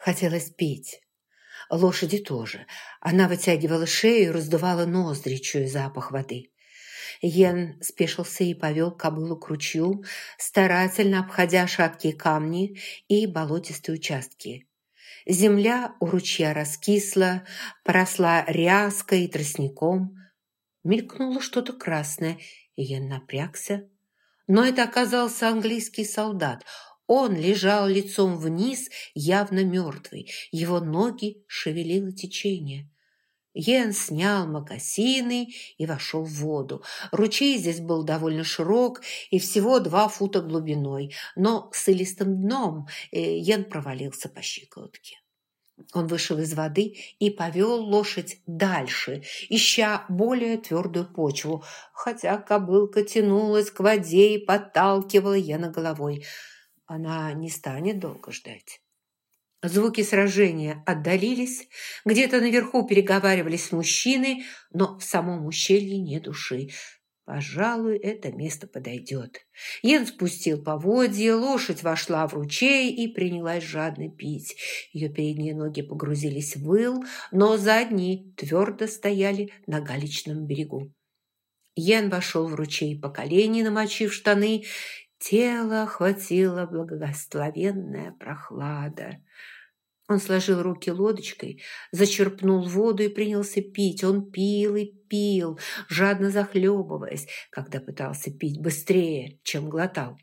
Хотелось петь. Лошади тоже. Она вытягивала шею и раздувала ноздри, чуя запах воды. Йен спешился и повел кобылу к ручью, старательно обходя шаткие камни и болотистые участки. Земля у ручья раскисла, поросла ряской и тростником. Мелькнуло что-то красное, и Йен напрягся. Но это оказался английский солдат. Он лежал лицом вниз, явно мертвый. Его ноги шевелило течение. Йен снял мокасины и вошел в воду. Ручей здесь был довольно широк и всего два фута глубиной, но с илистым дном э, Йен провалился по щиколотке. Он вышел из воды и повел лошадь дальше, ища более твердую почву, хотя кобылка тянулась к воде и подталкивала Йена головой. Она не станет долго ждать. Звуки сражения отдалились, где-то наверху переговаривались мужчины, но в самом ущелье не души. Пожалуй, это место подойдет. Йен спустил поводья, лошадь вошла в ручей и принялась жадно пить. Ее передние ноги погрузились в выл, но задние твердо стояли на галечном берегу. Йен вошел в ручей по колени, намочив штаны. Тело охватила благословенная прохлада. Он сложил руки лодочкой, зачерпнул воду и принялся пить. Он пил и пил, жадно захлебываясь, когда пытался пить быстрее, чем глотал.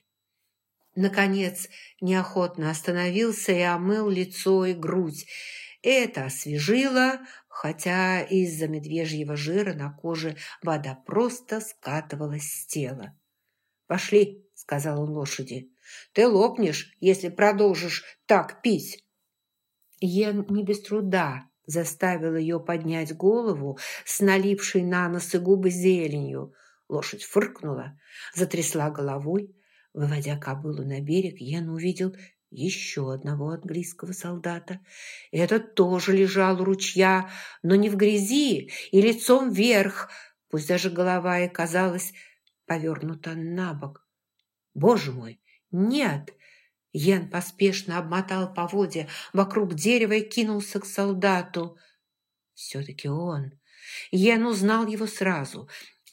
Наконец, неохотно остановился и омыл лицо и грудь. Это освежило, хотя из-за медвежьего жира на коже вода просто скатывалась с тела. «Пошли», — сказал он лошади. «Ты лопнешь, если продолжишь так пить». Йен не без труда заставил ее поднять голову с налипшей на нос и губы зеленью. Лошадь фыркнула, затрясла головой. Выводя кобылу на берег, Йен увидел еще одного английского солдата. Этот тоже лежал у ручья, но не в грязи и лицом вверх, пусть даже голова и казалась повернута на бок. «Боже мой, нет!» Йен поспешно обмотал поводья вокруг дерева и кинулся к солдату. Все-таки он. Йен узнал его сразу.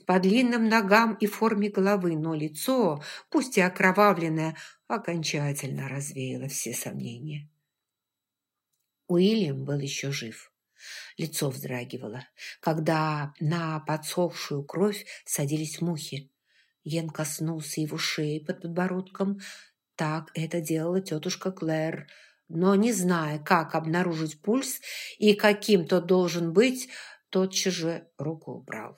По длинным ногам и форме головы, но лицо, пусть и окровавленное, окончательно развеяло все сомнения. Уильям был еще жив. Лицо вздрагивало, когда на подсохшую кровь садились мухи. Йен коснулся его шеи под подбородком, так это делала тетушка Клэр, но не зная, как обнаружить пульс и каким тот должен быть, тотчас же руку убрал.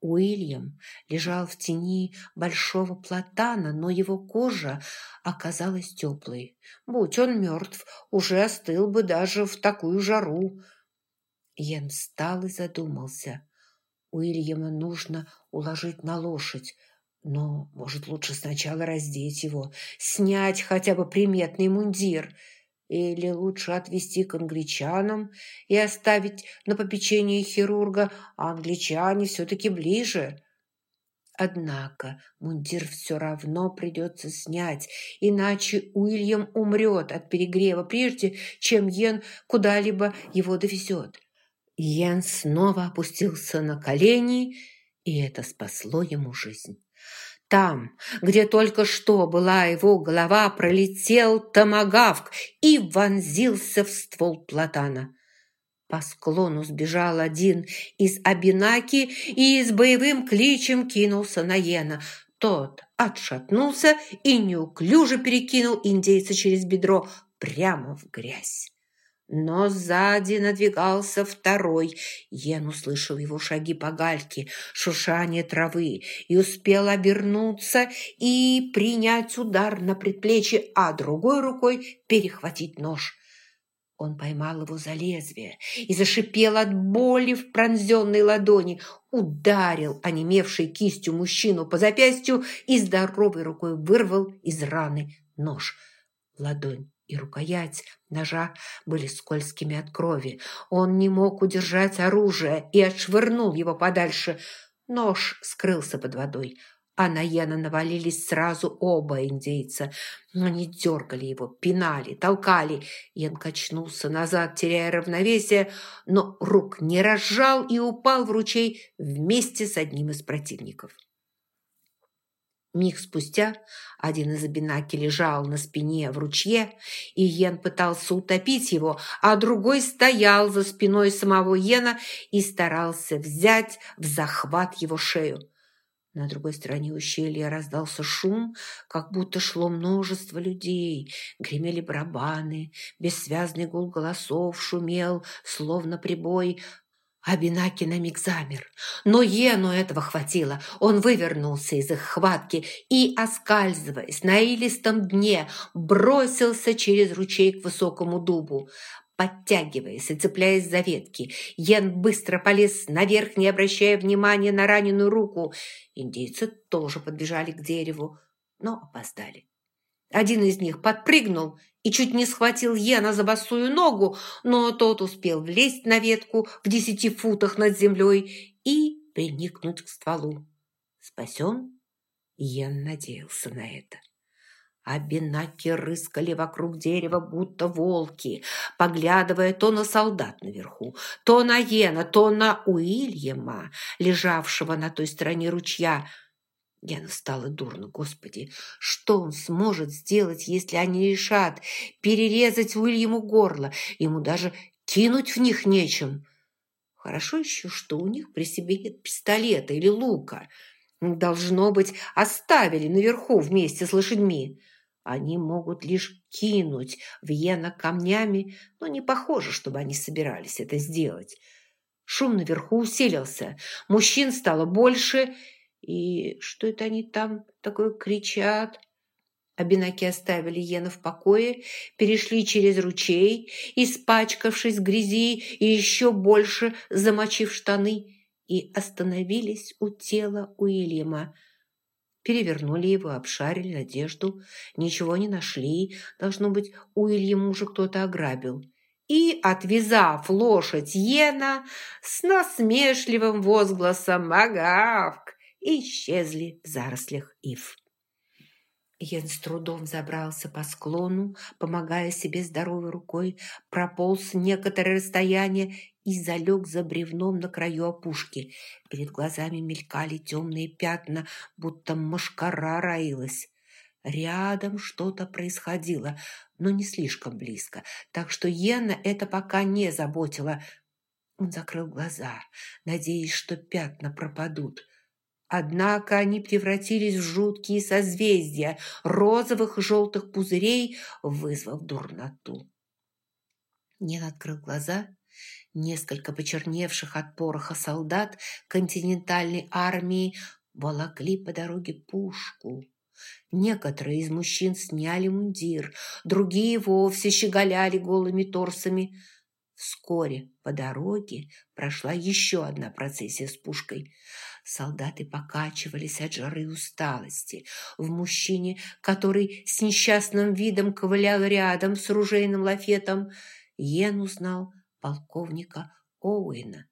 Уильям лежал в тени большого платана, но его кожа оказалась теплой. Будь он мертв, уже остыл бы даже в такую жару. Йен встал и задумался. Уильяма нужно уложить на лошадь, но, может, лучше сначала раздеть его, снять хотя бы приметный мундир, или лучше отвезти к англичанам и оставить на попечение хирурга, а англичане все-таки ближе. Однако мундир все равно придется снять, иначе Уильям умрет от перегрева, прежде чем Йен куда-либо его довезет. Йен снова опустился на колени, и это спасло ему жизнь. Там, где только что была его голова, пролетел томагавк и вонзился в ствол платана. По склону сбежал один из Абинаки и с боевым кличем кинулся на Йена. Тот отшатнулся и неуклюже перекинул индейца через бедро прямо в грязь. Но сзади надвигался второй. Йен услышал его шаги по гальке, шуршание травы, и успел обернуться и принять удар на предплечье, а другой рукой перехватить нож. Он поймал его за лезвие и зашипел от боли в пронзенной ладони, ударил онемевшей кистью мужчину по запястью и здоровой рукой вырвал из раны нож. Ладонь и рукоять ножа были скользкими от крови. Он не мог удержать оружие и отшвырнул его подальше. Нож скрылся под водой, а на Йена навалились сразу оба индейца. Они дергали его, пинали, толкали. Йен качнулся назад, теряя равновесие, но рук не разжал и упал в ручей вместе с одним из противников. Миг спустя один из Абинаки лежал на спине в ручье, и Йен пытался утопить его, а другой стоял за спиной самого Йена и старался взять в захват его шею. На другой стороне ущелья раздался шум, как будто шло множество людей. Гремели барабаны, бессвязный гул голосов шумел, словно прибой. Абинаки на миг замер, но Ену этого хватило. Он вывернулся из их хватки и, оскальзываясь на илистом дне, бросился через ручей к высокому дубу. Подтягиваясь и цепляясь за ветки, Йен быстро полез наверх, не обращая внимания на раненую руку. Индейцы тоже подбежали к дереву, но опоздали. Один из них подпрыгнул и чуть не схватил Йена за босую ногу, но тот успел влезть на ветку в десяти футах над землей и приникнуть к стволу. Спасен? Йен надеялся на это. А бинаки рыскали вокруг дерева, будто волки, поглядывая то на солдат наверху, то на Йена, то на Уильяма, лежавшего на той стороне ручья. Яну стало дурно, господи, что он сможет сделать, если они решат перерезать Уильяму горло? Ему даже кинуть в них нечем. Хорошо еще, что у них при себе нет пистолета или лука. Должно быть, оставили наверху вместе с лошадьми. Они могут лишь кинуть Вьена камнями, но не похоже, чтобы они собирались это сделать. Шум наверху усилился, мужчин стало больше, и что это они там такое кричат? Абинаки оставили Йена в покое, перешли через ручей, испачкавшись в грязи и еще больше замочив штаны, и остановились у тела Уильяма – Перевернули его, обшарили одежду, ничего не нашли. Должно быть, Уильям уже кто-то ограбил. И, отвязав лошадь Йена, с насмешливым возгласом «Магавк!» исчезли в зарослях ив. Йен с трудом забрался по склону, помогая себе здоровой рукой, прополз некоторое расстояние и залег за бревном на краю опушки. Перед глазами мелькали темные пятна, будто мошкара роилась. Рядом что-то происходило, но не слишком близко, так что Йена это пока не заботило. Он закрыл глаза, надеясь, что пятна пропадут. Однако они превратились в жуткие созвездия розовых и желтых пузырей, вызвав дурноту. Нен открыл глаза. Несколько почерневших от пороха солдат континентальной армии волокли по дороге пушку. Некоторые из мужчин сняли мундир, другие вовсе щеголяли голыми торсами. Вскоре по дороге прошла еще одна процессия с пушкой – Солдаты покачивались от жары и усталости. В мужчине, который с несчастным видом ковылял рядом с ружейным лафетом, Йен узнал полковника Оуэна.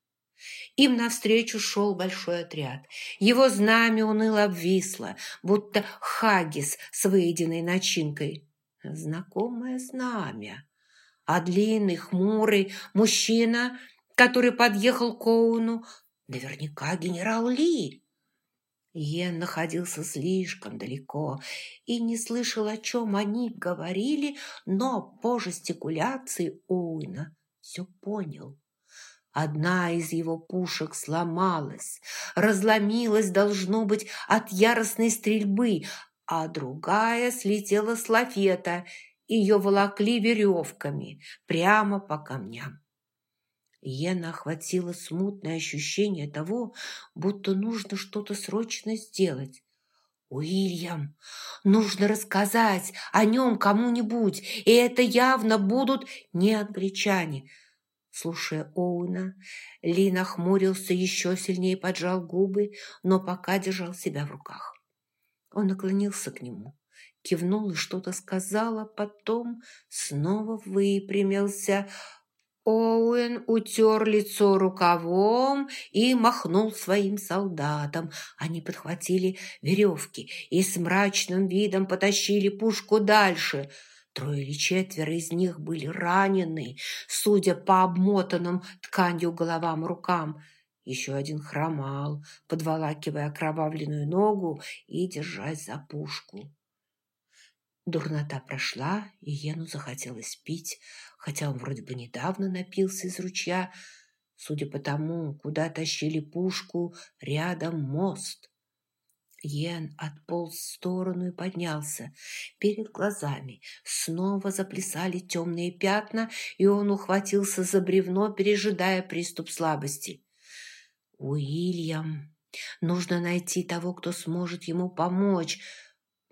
Им навстречу шел большой отряд. Его знамя уныло обвисло, будто хагис с выеденной начинкой. Знакомое знамя. А длинный, хмурый мужчина, который подъехал к Оуэну, Наверняка генерал Ли. Йен находился слишком далеко и не слышал, о чем они говорили, но по жестикуляции Уина все понял. Одна из его пушек сломалась, разломилась, должно быть, от яростной стрельбы, а другая слетела с лафета. Ее волокли веревками прямо по камням. Йена охватило смутное ощущение того, будто нужно что-то срочно сделать. «Уильям, нужно рассказать о нем кому-нибудь, и это явно будут не англичане». Слушая Оуна, Ли нахмурился еще сильнее поджал губы, но пока держал себя в руках. Он наклонился к нему, кивнул и что-то сказал, а потом снова выпрямился – Оуэн утер лицо рукавом и махнул своим солдатам. Они подхватили веревки и с мрачным видом потащили пушку дальше. Трое или четверо из них были ранены, судя по обмотанным тканью головам рукам. Еще один хромал, подволакивая окровавленную ногу и держась за пушку. Дурнота прошла, и Ену захотелось пить, хотя он вроде бы недавно напился из ручья. Судя по тому, куда тащили пушку, рядом мост. Йен отполз в сторону и поднялся. Перед глазами снова заплясали темные пятна, и он ухватился за бревно, пережидая приступ слабости. «Уильям, нужно найти того, кто сможет ему помочь»,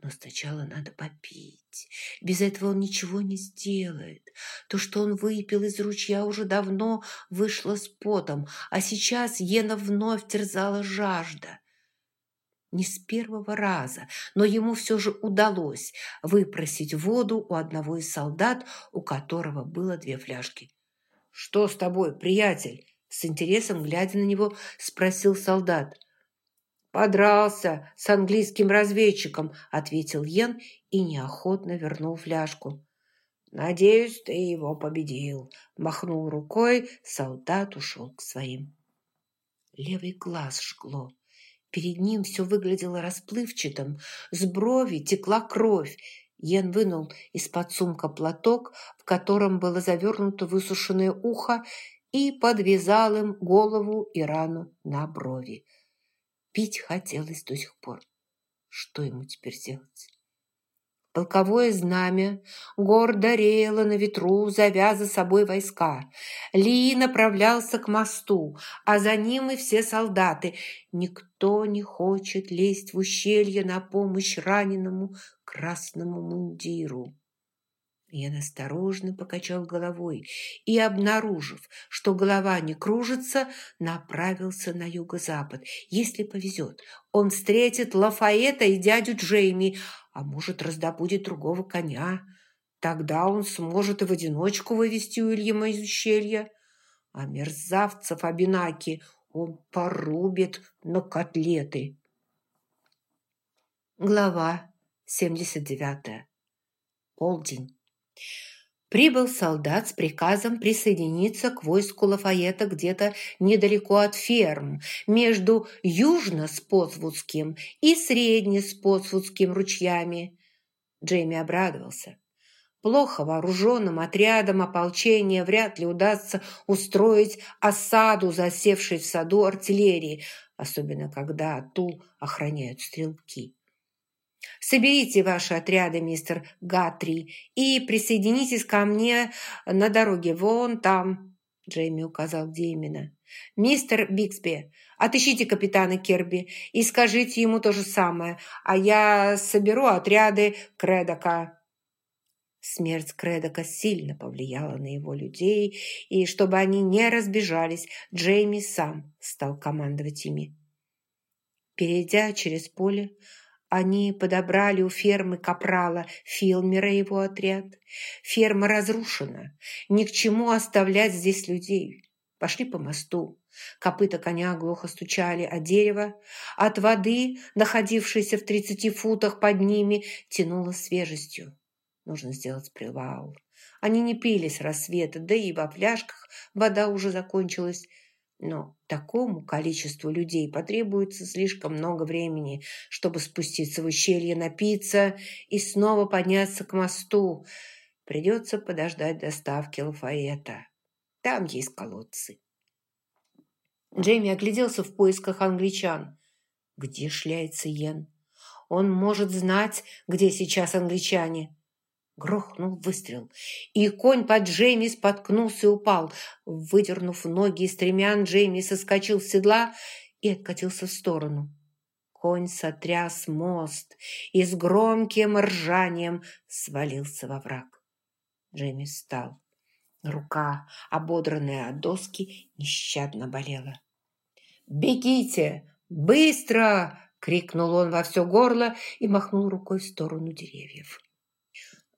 но сначала надо попить. Без этого он ничего не сделает. То, что он выпил из ручья, уже давно вышло с потом, а сейчас Ена вновь терзала жажда. Не с первого раза, но ему все же удалось выпросить воду у одного из солдат, у которого было две фляжки. «Что с тобой, приятель?» С интересом, глядя на него, спросил солдат – «Подрался с английским разведчиком», — ответил Йен и неохотно вернул фляжку. «Надеюсь, ты его победил», — махнул рукой, солдат ушел к своим. Левый глаз жгло. Перед ним все выглядело расплывчатым, с брови текла кровь. Йен вынул из-под сумка платок, в котором было завернуто высушенное ухо, и подвязал им голову и рану на брови. Пить хотелось до сих пор. Что ему теперь делать? Полковое знамя гордо реяло на ветру, завяза собой войска. Ли направлялся к мосту, а за ним и все солдаты. Никто не хочет лезть в ущелье на помощь раненому красному мундиру. Я осторожно покачал головой и, обнаружив, что голова не кружится, направился на юго-запад. Если повезет, он встретит Лафаэта и дядю Джейми, а может, раздобудет другого коня. Тогда он сможет и в одиночку вывести Уильяма из ущелья. А мерзавцев Абинаки он порубит на котлеты. Глава 79. Полдень. Прибыл солдат с приказом присоединиться к войску Лафаета где-то недалеко от ферм, между южно-спотсвудским и средне-спотсвудским ручьями. Джейми обрадовался. Плохо вооруженным отрядом ополчения вряд ли удастся устроить осаду, засевшей в саду артиллерии, особенно когда ту охраняют стрелки. Соберите ваши отряды, мистер Гатри, и присоединитесь ко мне на дороге вон там», – Джейми указал, где именно. «Мистер Биксби, отыщите капитана Керби и скажите ему то же самое, а я соберу отряды Кредока». Смерть Кредока сильно повлияла на его людей, и чтобы они не разбежались, Джейми сам стал командовать ими. Перейдя через поле, они подобрали у фермы Капрала Филмера его отряд. Ферма разрушена. Ни к чему оставлять здесь людей. Пошли по мосту. Копыта коня глухо стучали о дерево. От воды, находившейся в тридцати футах под ними, тянуло свежестью. Нужно сделать привал. Они не пили с рассвета, да и во фляжках вода уже закончилась. Но такому количеству людей потребуется слишком много времени, чтобы спуститься в ущелье, напиться и снова подняться к мосту. Придется подождать доставки Лафаэта. Там есть колодцы. Джейми огляделся в поисках англичан. Где шляется Йен? Он может знать, где сейчас англичане. Грохнул выстрел, и конь под Джейми споткнулся и упал. Выдернув ноги из стремян, Джейми соскочил с седла и откатился в сторону. Конь сотряс мост и с громким ржанием свалился во враг. Джейми встал. Рука, ободранная от доски, нещадно болела. «Бегите! Быстро!» — крикнул он во все горло и махнул рукой в сторону деревьев.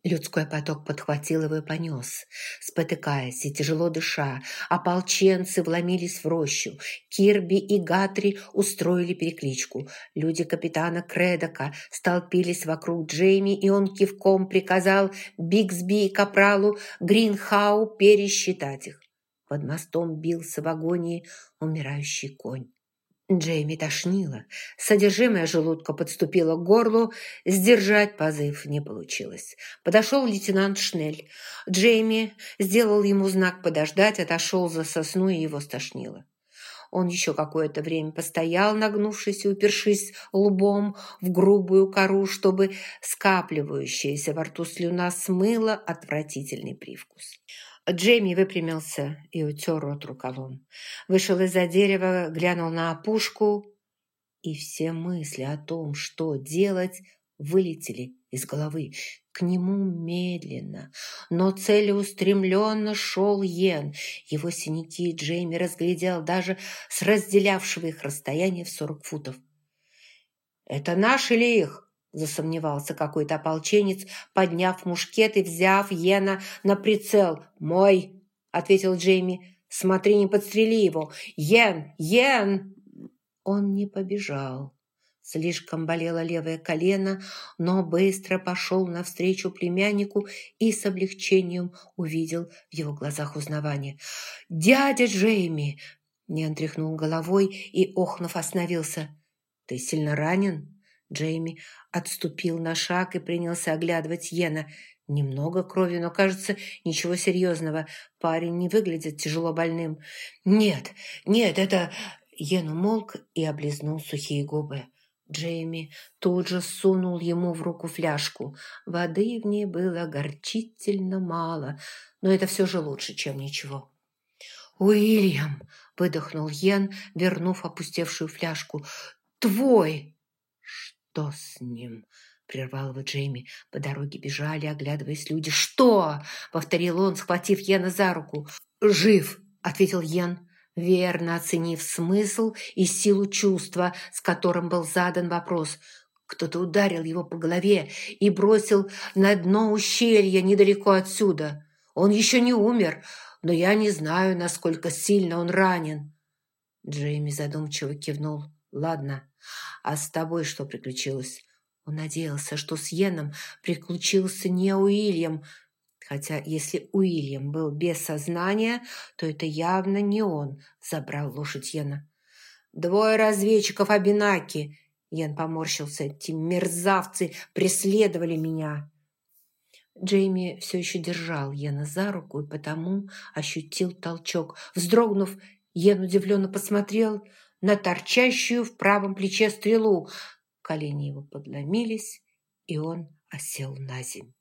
Людской поток подхватил его и понес. Спотыкаясь и тяжело дыша, ополченцы вломились в рощу. Кирби и Гатри устроили перекличку. Люди капитана Кредока столпились вокруг Джейми, и он кивком приказал Бигсби и Капралу Гринхау пересчитать их. Под мостом бился в агонии умирающий конь. Джейми тошнило. Содержимое желудка подступило к горлу. Сдержать позыв не получилось. Подошел лейтенант Шнель. Джейми сделал ему знак подождать, отошел за сосну и его стошнило. Он еще какое-то время постоял, нагнувшись и упершись лбом в грубую кору, чтобы скапливающаяся во рту слюна смыла отвратительный привкус. Джейми выпрямился и утер рот рукавом. Вышел из-за дерева, глянул на опушку, и все мысли о том, что делать, вылетели из головы. К нему медленно, но целеустремленно шел Йен. Его синяки Джейми разглядел даже с разделявшего их расстояние в сорок футов. «Это наши ли их?» Засомневался какой-то ополченец, подняв мушкет и взяв Йена на прицел. «Мой!» — ответил Джейми. «Смотри, не подстрели его! Йен! Йен!» Он не побежал. Слишком болело левое колено, но быстро пошел навстречу племяннику и с облегчением увидел в его глазах узнавание. «Дядя Джейми!» Нен тряхнул головой и, охнув, остановился. «Ты сильно ранен?» Джейми отступил на шаг и принялся оглядывать Йена. Немного крови, но, кажется, ничего серьезного. Парень не выглядит тяжело больным. «Нет, нет, это...» Йен умолк и облизнул сухие губы. Джейми тут же сунул ему в руку фляжку. Воды в ней было горчительно мало, но это все же лучше, чем ничего. «Уильям!» – выдохнул Йен, вернув опустевшую фляжку. «Твой!» «Что с ним?» – прервал его Джейми. По дороге бежали, оглядываясь люди. «Что?» – повторил он, схватив Йена за руку. «Жив!» – ответил Йен, верно оценив смысл и силу чувства, с которым был задан вопрос. Кто-то ударил его по голове и бросил на дно ущелья недалеко отсюда. Он еще не умер, но я не знаю, насколько сильно он ранен. Джейми задумчиво кивнул. «Ладно, а с тобой что приключилось?» Он надеялся, что с Йеном приключился не Уильям, хотя если Уильям был без сознания, то это явно не он забрал лошадь Йена. «Двое разведчиков Абинаки!» Йен поморщился. «Эти мерзавцы преследовали меня!» Джейми все еще держал Йена за руку и потому ощутил толчок. Вздрогнув, Йен удивленно посмотрел – на торчащую в правом плече стрелу. Колени его подломились, и он осел на земь.